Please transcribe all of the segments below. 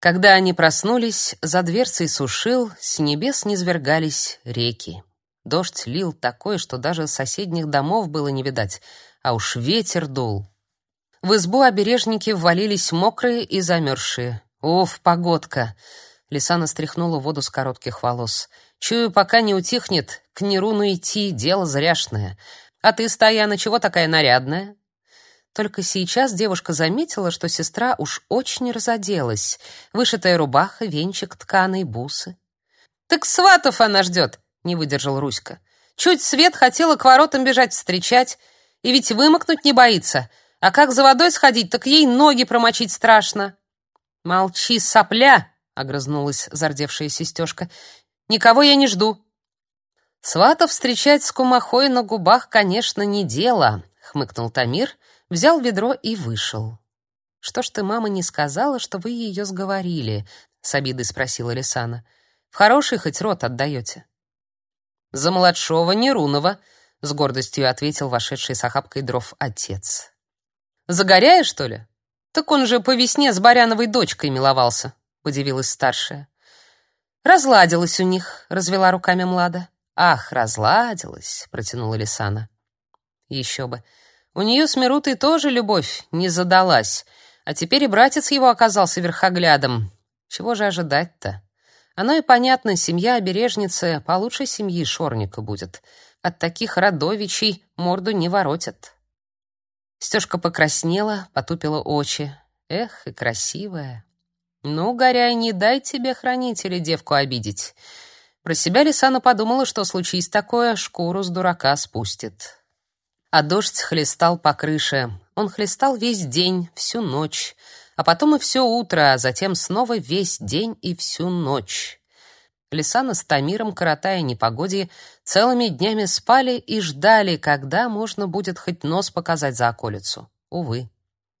Когда они проснулись, за дверцей сушил, с небес низвергались реки. Дождь лил такой, что даже соседних домов было не видать, а уж ветер дул. В избу обережники ввалились мокрые и замерзшие. «Оф, погодка!» Лисана стряхнула воду с коротких волос. «Чую, пока не утихнет, к Неруну идти — дело зряшное. А ты, Стояна, чего такая нарядная?» Только сейчас девушка заметила, что сестра уж очень разоделась. Вышитая рубаха, венчик тканый, бусы. «Так сватов она ждет!» — не выдержал Руська. «Чуть свет хотела к воротам бежать встречать, и ведь вымокнуть не боится. А как за водой сходить, так ей ноги промочить страшно». «Молчи, сопля!» — огрызнулась зардевшая сестёшка. «Никого я не жду». «Сватов встречать с кумахой на губах, конечно, не дело», — хмыкнул Тамир взял ведро и вышел. «Что ж ты, мама, не сказала, что вы ее сговорили?» — с обидой спросила Лисана. «В хороший хоть рот отдаете?» «За младшего Нерунова», — с гордостью ответил вошедший с охапкой дров отец. «Загоряя, что ли? Так он же по весне с Баряновой дочкой миловался», — удивилась старшая. «Разладилась у них», — развела руками Млада. «Ах, разладилась», — протянула Лисана. «Еще бы. У нее с Мирутой тоже любовь не задалась, а теперь и братец его оказался верхоглядом. Чего же ожидать-то? Оно и понятно, семья обережницы получше семьи Шорника будет. От таких родовичей морду не воротят. Стежка покраснела, потупила очи. Эх, и красивая. Ну, Горяй, не дай тебе хранители девку обидеть. Про себя Лисана подумала, что случись такое, шкуру с дурака спустит а дождь хлестал по крыше. Он хлестал весь день, всю ночь, а потом и все утро, а затем снова весь день и всю ночь. Лисана с Тамиром, коротая непогоде, целыми днями спали и ждали, когда можно будет хоть нос показать за околицу. Увы,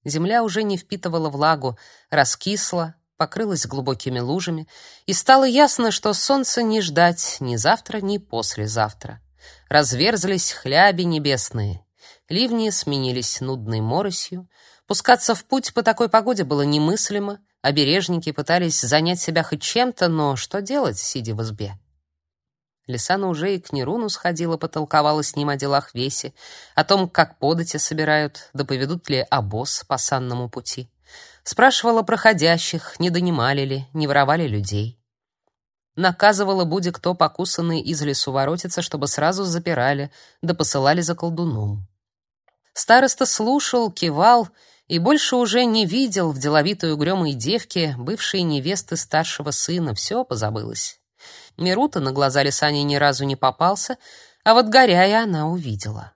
земля уже не впитывала влагу, раскисла, покрылась глубокими лужами, и стало ясно, что солнца не ждать ни завтра, ни послезавтра разверзлись хляби небесные. Ливни сменились нудной моросью. Пускаться в путь по такой погоде было немыслимо. Обережники пытались занять себя хоть чем-то, но что делать, сидя в избе? Лисана уже и к Неруну сходила, потолковала с ним о делах веси, о том, как подати собирают, да поведут ли обоз по санному пути. Спрашивала проходящих, не донимали ли, не воровали людей наказывала буде кто покусанный из лесу воротиться, чтобы сразу запирали, да посылали за колдуном. Староста слушал, кивал и больше уже не видел в деловитой угрюмой девке бывшей невесты старшего сына, все позабылось. Мирута на глаза Лисане ни разу не попался, а вот Горяя она увидела.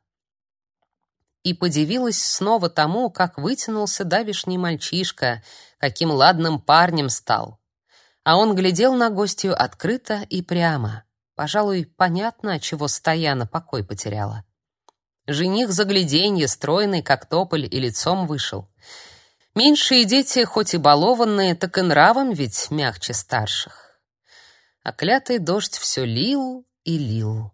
И подивилась снова тому, как вытянулся давишний мальчишка, каким ладным парнем стал а он глядел на гостью открыто и прямо. Пожалуй, понятно, чего Стояна покой потеряла. Жених загляденье, стройный, как тополь, и лицом вышел. Меньшие дети, хоть и балованные, так и нравом ведь мягче старших. А клятый дождь все лил и лил.